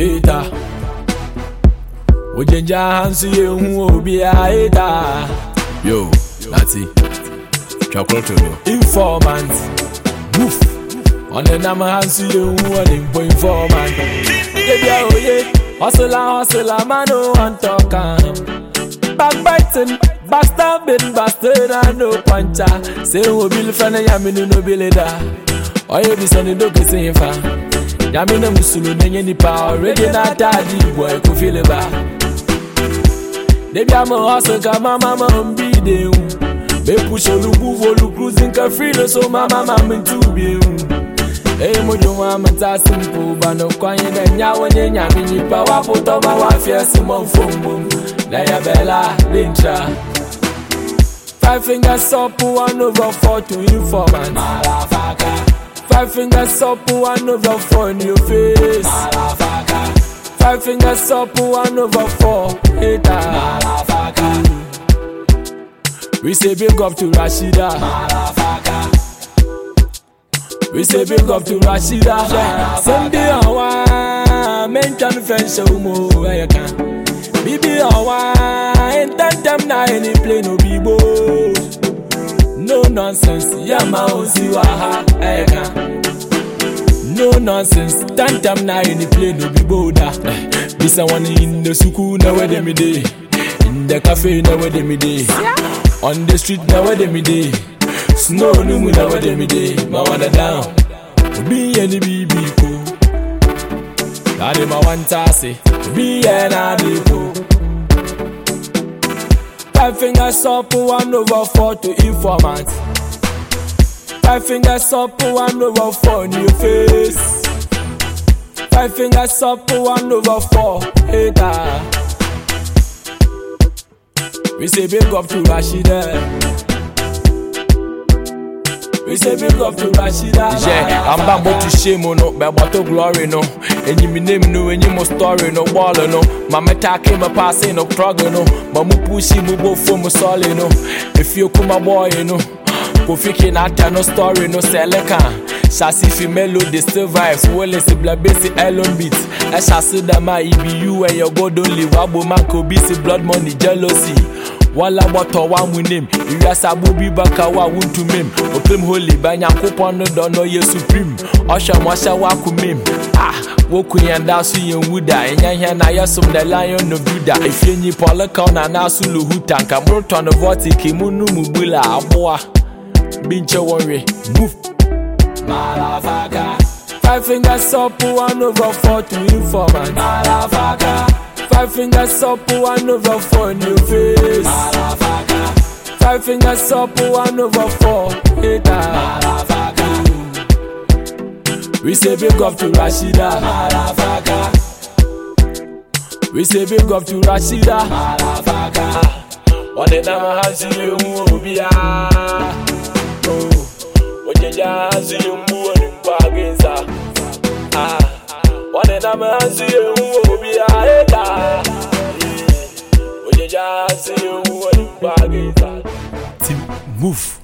hater. Ojenja hansi ehun obi a hater. Yo, Nati, Chakroto no. Informant, woof. Ọ̀nẹ̀nam hansi ehun ọ̀nìmpo informant. Ebi a oye, hustler hustler man no wan talk am. Backbiting, backstabbing, bastard and no puncher. Say, oh, who will friend and yammy no be leader. Or you be sonny, don't. Nyamina musulu nenye nipa Already na tadi boy kufile ba. Debi ama hustle kama mama mbide um Be push olu move olu cruising ka free no so mama mama ntubie um Hey mojo mama tasi mpo bano kwanye na nyawo nye nyami nipa Waputo ma wafia simo mfumbo Na ya bela lintra Five fingers up one over four to informant Malafaka Five fingers up, one over four in your face. Motherfucker. Five fingers up, one over four. Hater. Motherfucker. We say big up to Rashida. Motherfucker. We say big up to Rashida. Send the awa, mention friends show mo where you can. Bibi awa, and them na any play no bibo. No nonsense, yeah ma ozi waha eka. Eh, no nonsense, tantam na any play no bibo da. This a one in the suku na where dem dey. In the cafe na where dem dey. On the street na where dem dey. Snow no mu na where dem dey. Ma wanna down. Obi any bibi ko. Daddy ma one tase. Obi na dipo. Five fingers up, one over four to informant. Five fingers up, one over four in your face. Five fingers up, one over four, hater. We say big up to Rashida. We say big up to Rashida. Yeah, I'm about to shame no, but to glory no. And you me name no, and you mo story no, ball no. Mama take my passing no, struggle no. Mamu pushi mu bo for mu solid no. If you come my boy no. Kofi Kinata no story no seleka. Shasi fi melody still vibes. Wole si blood basic Elon beats. E shasi dama EBU and your God only. Wabo man ko bisi blood money jealousy. wala bɔtɔ wa mu nim iwiasa bobi baka wa wuntu mim opem holy banyankopɔn no dɔ no yɛ supreme ɔhwɛ mo ɔhyɛ wa kumim ah woku yɛn da so yɛn wu da ɛnyɛ hɛn na yɛsom the lion of juda efie nyi pɔlekaw na naso lohuta nka morotɔ no vɔtiki mu no mu bula aboa bi nkyɛ wɔn we move Motherfucker. Five fingers up, one over four to informant. Motherfucker. Five fingers up, one over four in your face. Motherfucker. Five fingers up, one over four. Hater. Motherfucker. We say big up to Rashida. Motherfucker. We say big up to Rashida. Motherfucker. One day now I see you obia. mazi mbu ni mpagenza ah wanena mazi mbu bia eta ojeja si mbu ni mpagenza move.